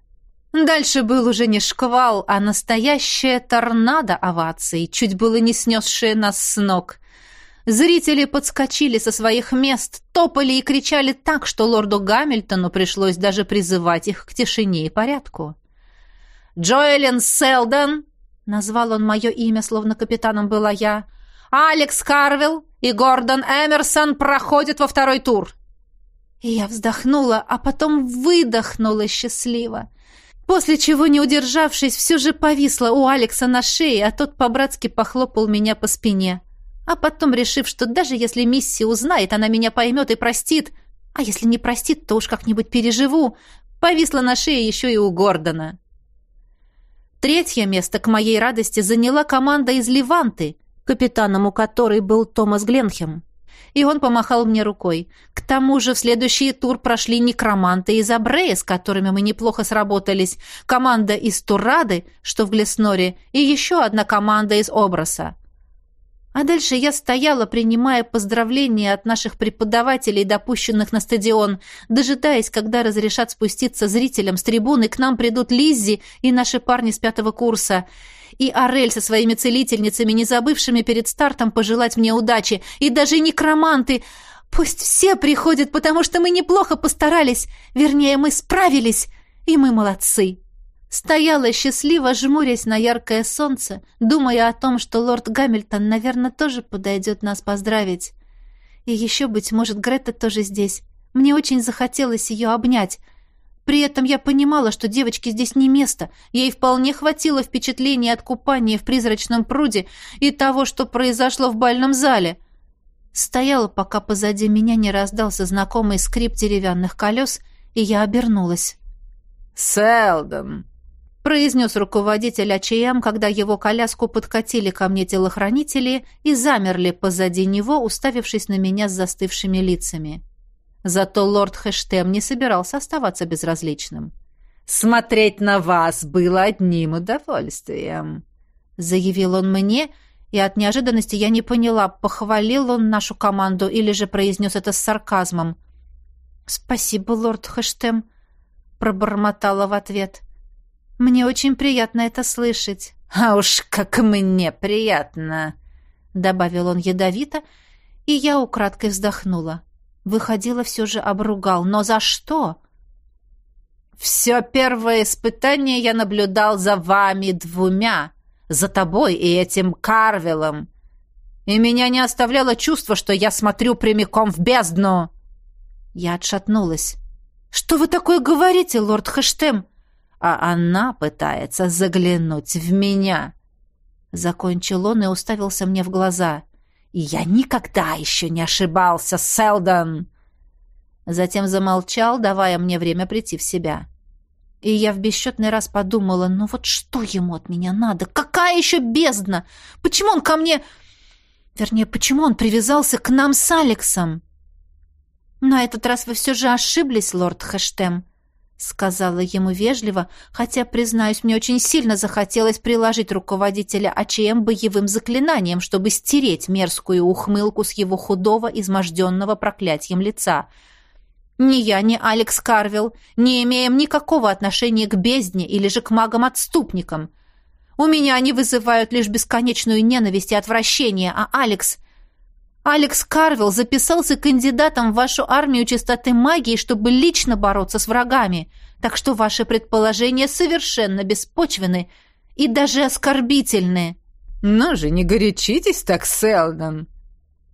Дальше был уже не шквал, а настоящая торнадо оваций, чуть было не снесшая нас с ног. Зрители подскочили со своих мест, топали и кричали так, что лорду Гамильтону пришлось даже призывать их к тишине и порядку. «Джоэлин Селдон!» — назвал он мое имя, словно капитаном была я. «Алекс Карвилл и Гордон Эмерсон проходят во второй тур. И я вздохнула, а потом выдохнула счастливо. После чего, не удержавшись, все же повисла у Алекса на шее, а тот по-братски похлопал меня по спине. А потом, решив, что даже если Мисси узнает, она меня поймет и простит, а если не простит, то уж как-нибудь переживу, повисла на шее еще и у Гордона. Третье место, к моей радости, заняла команда из Леванты, капитаном у которой был Томас Гленхем и он помахал мне рукой. К тому же в следующий тур прошли некроманты из Абрея, с которыми мы неплохо сработались, команда из Турады, что в Глесноре, и еще одна команда из Обраса. А дальше я стояла, принимая поздравления от наших преподавателей, допущенных на стадион, дожидаясь, когда разрешат спуститься зрителям с трибуны, к нам придут Лиззи и наши парни с пятого курса — и Орель со своими целительницами, не забывшими перед стартом пожелать мне удачи, и даже некроманты. Пусть все приходят, потому что мы неплохо постарались, вернее, мы справились, и мы молодцы. Стояла счастливо, жмурясь на яркое солнце, думая о том, что лорд Гамильтон, наверное, тоже подойдет нас поздравить. И еще, быть может, Грета тоже здесь. Мне очень захотелось ее обнять, при этом я понимала, что девочке здесь не место. Ей вполне хватило впечатления от купания в призрачном пруде и того, что произошло в бальном зале. Стояла, пока позади меня не раздался знакомый скрип деревянных колес, и я обернулась. «Селдон!» — произнес руководитель АЧМ, когда его коляску подкатили ко мне телохранители и замерли позади него, уставившись на меня с застывшими лицами. Зато лорд Хэштем не собирался оставаться безразличным. «Смотреть на вас было одним удовольствием», — заявил он мне, и от неожиданности я не поняла, похвалил он нашу команду или же произнес это с сарказмом. «Спасибо, лорд Хэштем», — пробормотала в ответ. «Мне очень приятно это слышать». «А уж как мне приятно!» — добавил он ядовито, и я украдкой вздохнула. Выходило, все же обругал. Но за что? Все первое испытание я наблюдал за вами двумя. За тобой и этим Карвелом. И меня не оставляло чувство, что я смотрю прямиком в бездну. Я отшатнулась. «Что вы такое говорите, лорд Хэштем?» «А она пытается заглянуть в меня». Закончил он и уставился мне в глаза. И я никогда еще не ошибался, Селдон!» Затем замолчал, давая мне время прийти в себя. И я в бесчетный раз подумала, ну вот что ему от меня надо? Какая еще бездна? Почему он ко мне... Вернее, почему он привязался к нам с Алексом? На этот раз вы все же ошиблись, лорд Хэштем сказала ему вежливо, хотя, признаюсь, мне очень сильно захотелось приложить руководителя АЧМ боевым заклинанием, чтобы стереть мерзкую ухмылку с его худого, изможденного проклятием лица. Ни я, ни Алекс Карвилл не имеем никакого отношения к бездне или же к магам-отступникам. У меня они вызывают лишь бесконечную ненависть и отвращение, а Алекс — Алекс Карвилл записался кандидатом в вашу армию чистоты магии, чтобы лично бороться с врагами. Так что ваши предположения совершенно беспочвены и даже оскорбительны. «Ну же, не горячитесь так, Селдон!»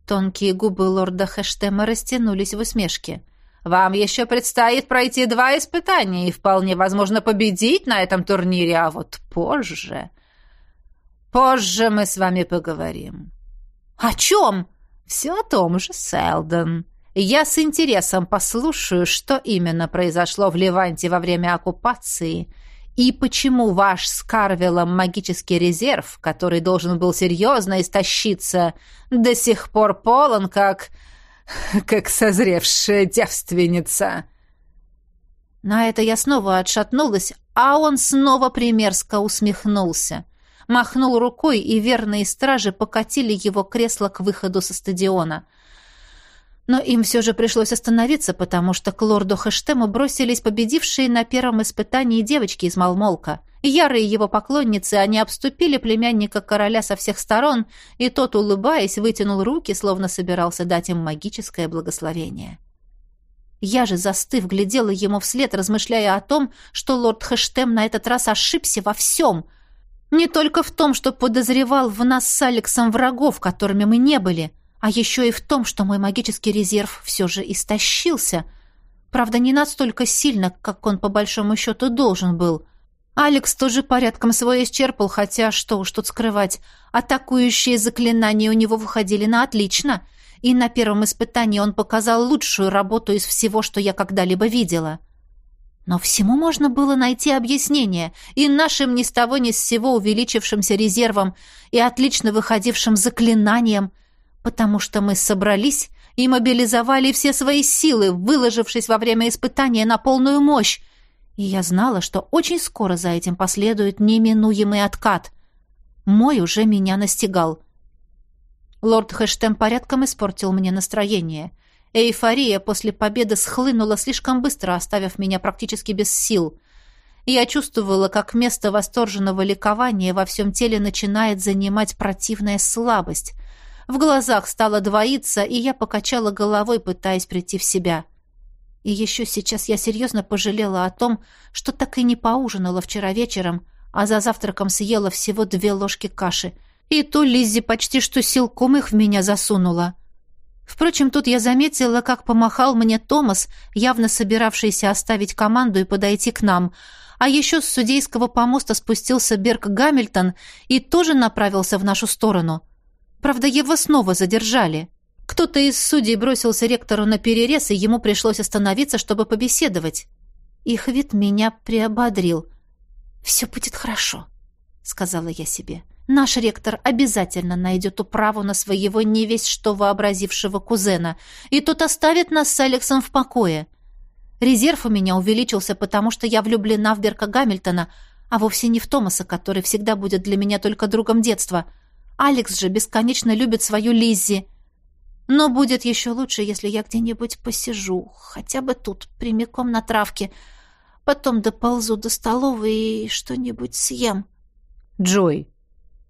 Тонкие губы лорда Хэштема растянулись в усмешке. «Вам еще предстоит пройти два испытания и вполне возможно победить на этом турнире, а вот позже...» «Позже мы с вами поговорим». «О чем?» «Все о том же, Селдон. Я с интересом послушаю, что именно произошло в Ливанте во время оккупации» И почему ваш с Карвелом магический резерв, который должен был серьезно истощиться, до сих пор полон, как... как созревшая девственница?» На это я снова отшатнулась, а он снова примерзко усмехнулся. Махнул рукой, и верные стражи покатили его кресло к выходу со стадиона. Но им все же пришлось остановиться, потому что к лорду Хэштему бросились победившие на первом испытании девочки из Малмолка. Ярые его поклонницы, они обступили племянника короля со всех сторон, и тот, улыбаясь, вытянул руки, словно собирался дать им магическое благословение. Я же, застыв, глядела ему вслед, размышляя о том, что лорд Хэштем на этот раз ошибся во всем. Не только в том, что подозревал в нас с Алексом врагов, которыми мы не были — а еще и в том, что мой магический резерв все же истощился. Правда, не настолько сильно, как он по большому счету должен был. Алекс тоже порядком свой исчерпал, хотя, что уж тут скрывать, атакующие заклинания у него выходили на отлично, и на первом испытании он показал лучшую работу из всего, что я когда-либо видела. Но всему можно было найти объяснение, и нашим ни с того ни с сего увеличившимся резервом, и отлично выходившим заклинанием — потому что мы собрались и мобилизовали все свои силы, выложившись во время испытания на полную мощь, и я знала, что очень скоро за этим последует неминуемый откат. Мой уже меня настигал. Лорд Хэштем порядком испортил мне настроение. Эйфория после победы схлынула слишком быстро, оставив меня практически без сил. Я чувствовала, как место восторженного ликования во всем теле начинает занимать противная слабость — в глазах стало двоиться, и я покачала головой, пытаясь прийти в себя. И еще сейчас я серьезно пожалела о том, что так и не поужинала вчера вечером, а за завтраком съела всего две ложки каши. И то Лиззи почти что силком их в меня засунула. Впрочем, тут я заметила, как помахал мне Томас, явно собиравшийся оставить команду и подойти к нам, а еще с судейского помоста спустился Берг Гамильтон и тоже направился в нашу сторону — Правда, его снова задержали. Кто-то из судей бросился ректору на перерез, и ему пришлось остановиться, чтобы побеседовать. Их вид меня приободрил. «Все будет хорошо», — сказала я себе. «Наш ректор обязательно найдет управу на своего невесть что вообразившего кузена, и тот оставит нас с Алексом в покое. Резерв у меня увеличился, потому что я влюблена в Берка Гамильтона, а вовсе не в Томаса, который всегда будет для меня только другом детства». Алекс же бесконечно любит свою Лиззи. Но будет еще лучше, если я где-нибудь посижу, хотя бы тут, прямиком на травке. Потом доползу до столовой и что-нибудь съем. Джой.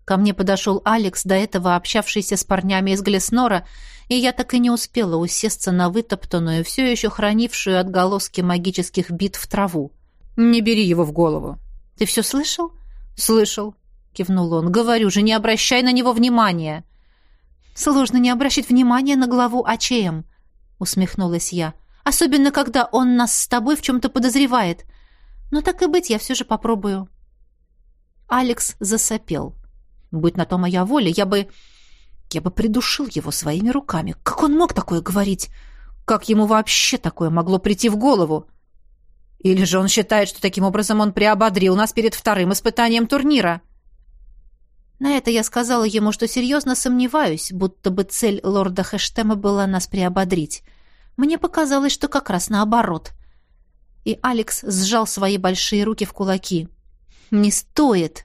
Ко мне подошел Алекс, до этого общавшийся с парнями из Глеснора, и я так и не успела усесться на вытоптанную, все еще хранившую отголоски магических битв траву. «Не бери его в голову». «Ты все слышал?» «Слышал кивнул он. Говорю же, не обращай на него внимания. Сложно не обращать внимания на главу АЧМ, усмехнулась я. Особенно, когда он нас с тобой в чем-то подозревает. Но так и быть, я все же попробую. Алекс засопел. Будь на то моя воля, я бы... Я бы придушил его своими руками. Как он мог такое говорить? Как ему вообще такое могло прийти в голову? Или же он считает, что таким образом он приободрил нас перед вторым испытанием турнира? — на это я сказала ему, что серьезно сомневаюсь, будто бы цель лорда Хэштема была нас приободрить. Мне показалось, что как раз наоборот. И Алекс сжал свои большие руки в кулаки. «Не стоит», —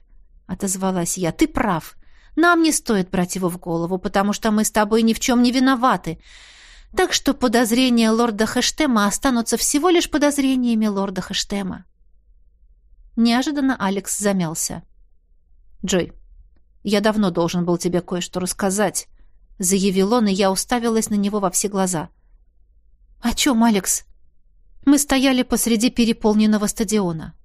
отозвалась я, — «ты прав. Нам не стоит брать его в голову, потому что мы с тобой ни в чем не виноваты. Так что подозрения лорда Хэштема останутся всего лишь подозрениями лорда Хэштема». Неожиданно Алекс замялся. «Джой, я давно должен был тебе кое-что рассказать», — заявил он, и я уставилась на него во все глаза. «О чем, Алекс?» Мы стояли посреди переполненного стадиона.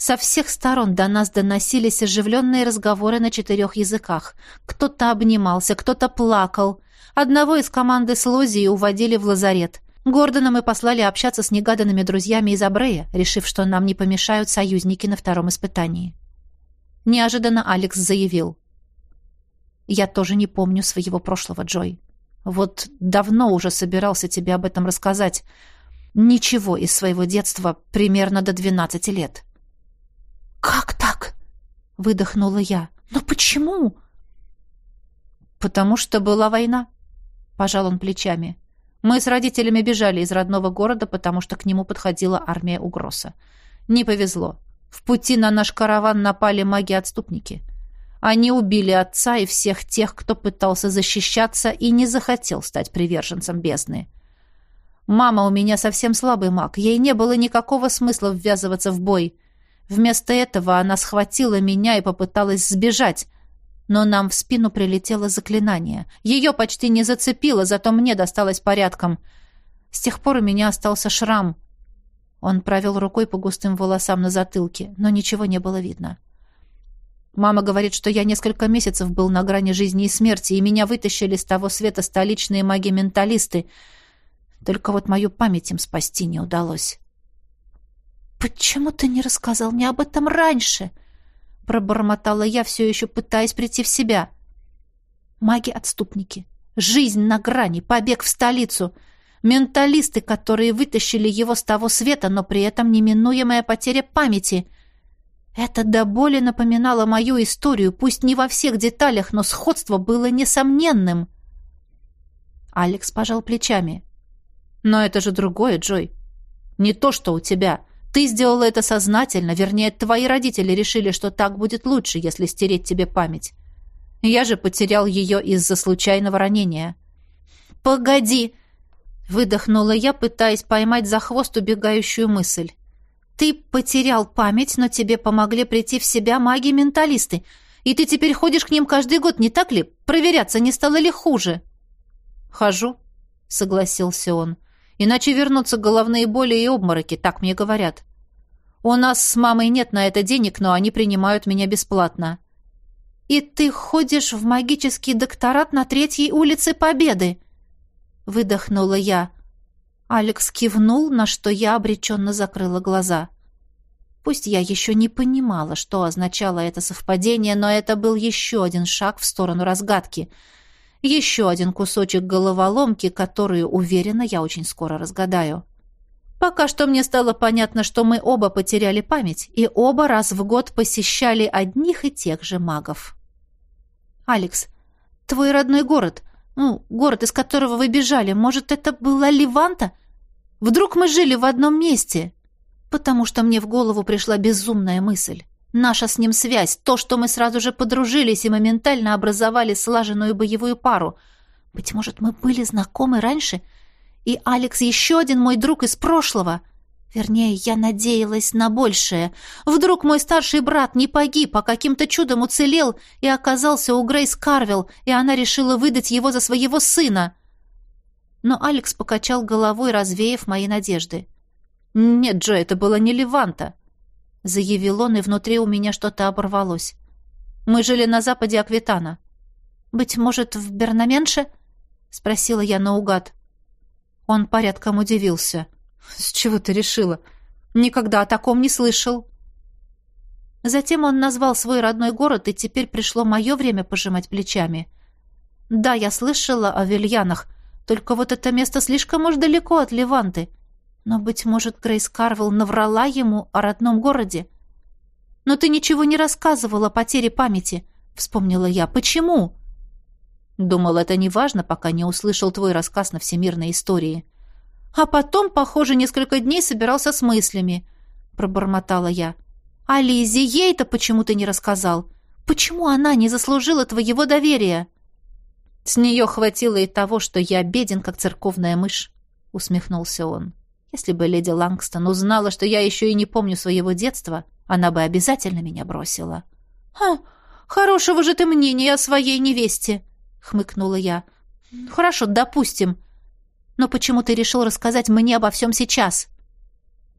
Со всех сторон до нас доносились оживленные разговоры на четырех языках. Кто-то обнимался, кто-то плакал. Одного из команды с уводили в лазарет. Гордона мы послали общаться с негаданными друзьями из Абрея, решив, что нам не помешают союзники на втором испытании. Неожиданно Алекс заявил. «Я тоже не помню своего прошлого, Джой. Вот давно уже собирался тебе об этом рассказать. Ничего из своего детства примерно до двенадцати лет». «Как так?» — выдохнула я. «Но почему?» «Потому что была война», — пожал он плечами. Мы с родителями бежали из родного города, потому что к нему подходила армия угроза. Не повезло. В пути на наш караван напали маги-отступники. Они убили отца и всех тех, кто пытался защищаться и не захотел стать приверженцем бездны. Мама у меня совсем слабый маг, ей не было никакого смысла ввязываться в бой. Вместо этого она схватила меня и попыталась сбежать, но нам в спину прилетело заклинание. Ее почти не зацепило, зато мне досталось порядком. С тех пор у меня остался шрам. Он провел рукой по густым волосам на затылке, но ничего не было видно. Мама говорит, что я несколько месяцев был на грани жизни и смерти, и меня вытащили с того света столичные маги-менталисты. Только вот мою память им спасти не удалось. «Почему ты не рассказал мне об этом раньше?» пробормотала я, все еще пытаясь прийти в себя. Маги-отступники. Жизнь на грани, побег в столицу. Менталисты, которые вытащили его с того света, но при этом неминуемая потеря памяти. Это до боли напоминало мою историю, пусть не во всех деталях, но сходство было несомненным. Алекс пожал плечами. «Но это же другое, Джой. Не то, что у тебя. Ты сделала это сознательно, вернее, твои родители решили, что так будет лучше, если стереть тебе память. Я же потерял ее из-за случайного ранения. «Погоди!» — выдохнула я, пытаясь поймать за хвост убегающую мысль. «Ты потерял память, но тебе помогли прийти в себя маги-менталисты, и ты теперь ходишь к ним каждый год, не так ли? Проверяться не стало ли хуже?» «Хожу», — согласился он. Иначе вернутся головные боли и обмороки, так мне говорят. У нас с мамой нет на это денег, но они принимают меня бесплатно. И ты ходишь в магический докторат на Третьей улице Победы? Выдохнула я. Алекс кивнул, на что я обреченно закрыла глаза. Пусть я еще не понимала, что означало это совпадение, но это был еще один шаг в сторону разгадки — еще один кусочек головоломки, которую, уверена, я очень скоро разгадаю. Пока что мне стало понятно, что мы оба потеряли память и оба раз в год посещали одних и тех же магов. «Алекс, твой родной город, ну, город, из которого вы бежали, может, это была Ливанта? Вдруг мы жили в одном месте?» Потому что мне в голову пришла безумная мысль. Наша с ним связь, то, что мы сразу же подружились и моментально образовали слаженную боевую пару. Быть может, мы были знакомы раньше, и Алекс еще один мой друг из прошлого. Вернее, я надеялась на большее. Вдруг мой старший брат не погиб, а каким-то чудом уцелел и оказался у Грейс Карвелл, и она решила выдать его за своего сына. Но Алекс покачал головой, развеяв мои надежды. «Нет, Джо, это было не Леванта. — заявил он, и внутри у меня что-то оборвалось. «Мы жили на западе Аквитана». «Быть может, в Бернаменше?» — спросила я наугад. Он порядком удивился. «С чего ты решила? Никогда о таком не слышал». Затем он назвал свой родной город, и теперь пришло мое время пожимать плечами. «Да, я слышала о Вильянах, только вот это место слишком уж далеко от Леванты. Но, быть может, Грейс Карвелл наврала ему о родном городе. «Но ты ничего не рассказывала о потере памяти», — вспомнила я. «Почему?» Думал, это не важно, пока не услышал твой рассказ на всемирной истории. А потом, похоже, несколько дней собирался с мыслями, — пробормотала я. «А Лизе ей-то почему ты не рассказал? Почему она не заслужила твоего доверия?» «С нее хватило и того, что я беден, как церковная мышь», — усмехнулся он. Если бы леди Лангстон узнала, что я еще и не помню своего детства, она бы обязательно меня бросила. «А, хорошего же ты мнения о своей невесте!» — хмыкнула я. «Хорошо, допустим. Но почему ты решил рассказать мне обо всем сейчас?»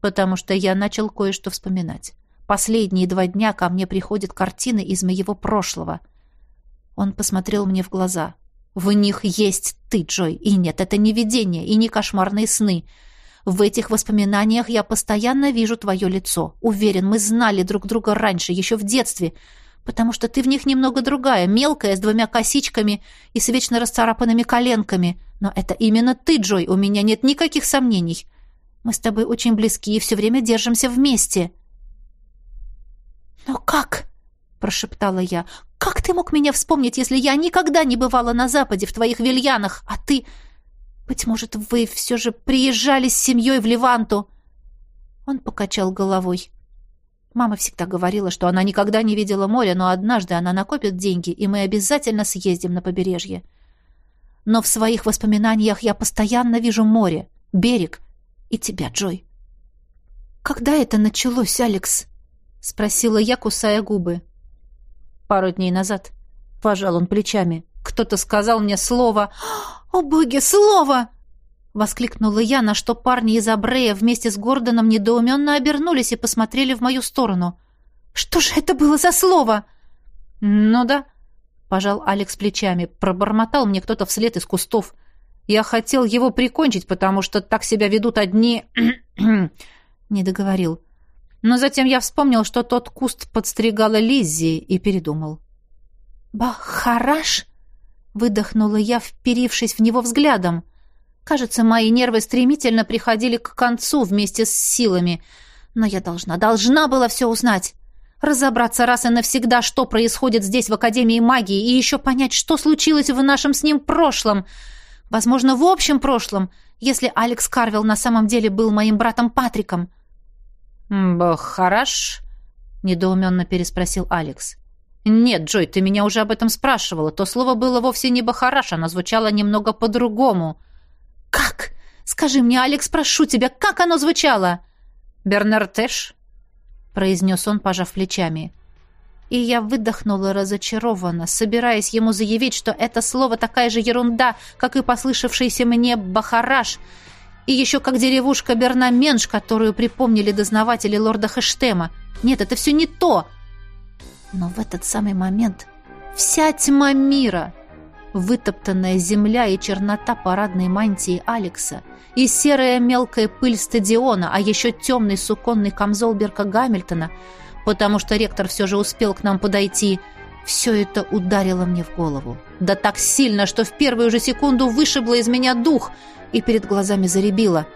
потому что я начал кое-что вспоминать. Последние два дня ко мне приходят картины из моего прошлого. Он посмотрел мне в глаза. В них есть ты, Джой, и нет, это не видение и не кошмарные сны. В этих воспоминаниях я постоянно вижу твое лицо. Уверен, мы знали друг друга раньше, еще в детстве, потому что ты в них немного другая, мелкая, с двумя косичками и с вечно расцарапанными коленками. Но это именно ты, Джой, у меня нет никаких сомнений. Мы с тобой очень близки и все время держимся вместе». «Но как?» — прошептала я. «Как ты мог меня вспомнить, если я никогда не бывала на Западе, в твоих вельянах, а ты...» «Быть может, вы все же приезжали с семьей в Леванту?» Он покачал головой. Мама всегда говорила, что она никогда не видела моря, но однажды она накопит деньги, и мы обязательно съездим на побережье. Но в своих воспоминаниях я постоянно вижу море, берег и тебя, Джой. «Когда это началось, Алекс?» — спросила я, кусая губы. «Пару дней назад». Пожал он плечами. «Кто-то сказал мне слово...» «О, боги, слово!» — воскликнула я, на что парни из Абрея вместе с Гордоном недоуменно обернулись и посмотрели в мою сторону. «Что же это было за слово?» «Ну да», — пожал Алекс плечами, пробормотал мне кто-то вслед из кустов. «Я хотел его прикончить, потому что так себя ведут одни...» Не договорил. Но затем я вспомнил, что тот куст подстригала Лиззи, и передумал. «Бахараш?» — выдохнула я, вперившись в него взглядом. Кажется, мои нервы стремительно приходили к концу вместе с силами. Но я должна, должна была все узнать. Разобраться раз и навсегда, что происходит здесь, в Академии магии, и еще понять, что случилось в нашем с ним прошлом. Возможно, в общем прошлом, если Алекс Карвелл на самом деле был моим братом Патриком. «Бахараш?» — недоуменно переспросил Алекс. «Нет, Джой, ты меня уже об этом спрашивала. То слово было вовсе не «бахараш», оно звучало немного по-другому». «Как? Скажи мне, Алекс, прошу тебя, как оно звучало?» «Бернартеш», — произнес он, пожав плечами. И я выдохнула разочарованно, собираясь ему заявить, что это слово такая же ерунда, как и послышавшийся мне «бахараш», и еще как деревушка Бернаменш, которую припомнили дознаватели лорда Хэштема. Нет, это все не то. Но в этот самый момент вся тьма мира — вытоптанная земля и чернота парадной мантии Алекса, и серая мелкая пыль стадиона, а еще темный суконный камзол Берка Гамильтона, потому что ректор все же успел к нам подойти, все это ударило мне в голову. Да так сильно, что в первую же секунду вышибло из меня дух и перед глазами заребило.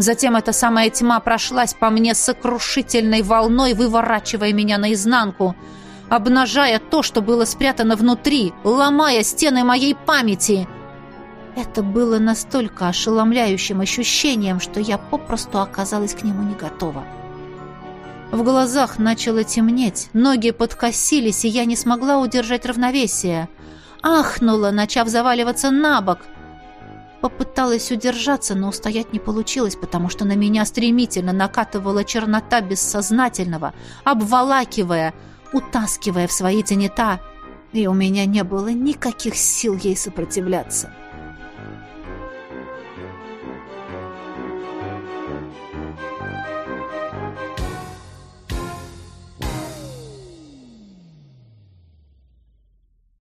Затем эта самая тьма прошлась по мне сокрушительной волной, выворачивая меня наизнанку — обнажая то, что было спрятано внутри, ломая стены моей памяти. Это было настолько ошеломляющим ощущением, что я попросту оказалась к нему не готова. В глазах начало темнеть, ноги подкосились, и я не смогла удержать равновесие. Ахнула, начав заваливаться на бок. Попыталась удержаться, но устоять не получилось, потому что на меня стремительно накатывала чернота бессознательного, обволакивая, утаскивая в свои тенета, и у меня не было никаких сил ей сопротивляться.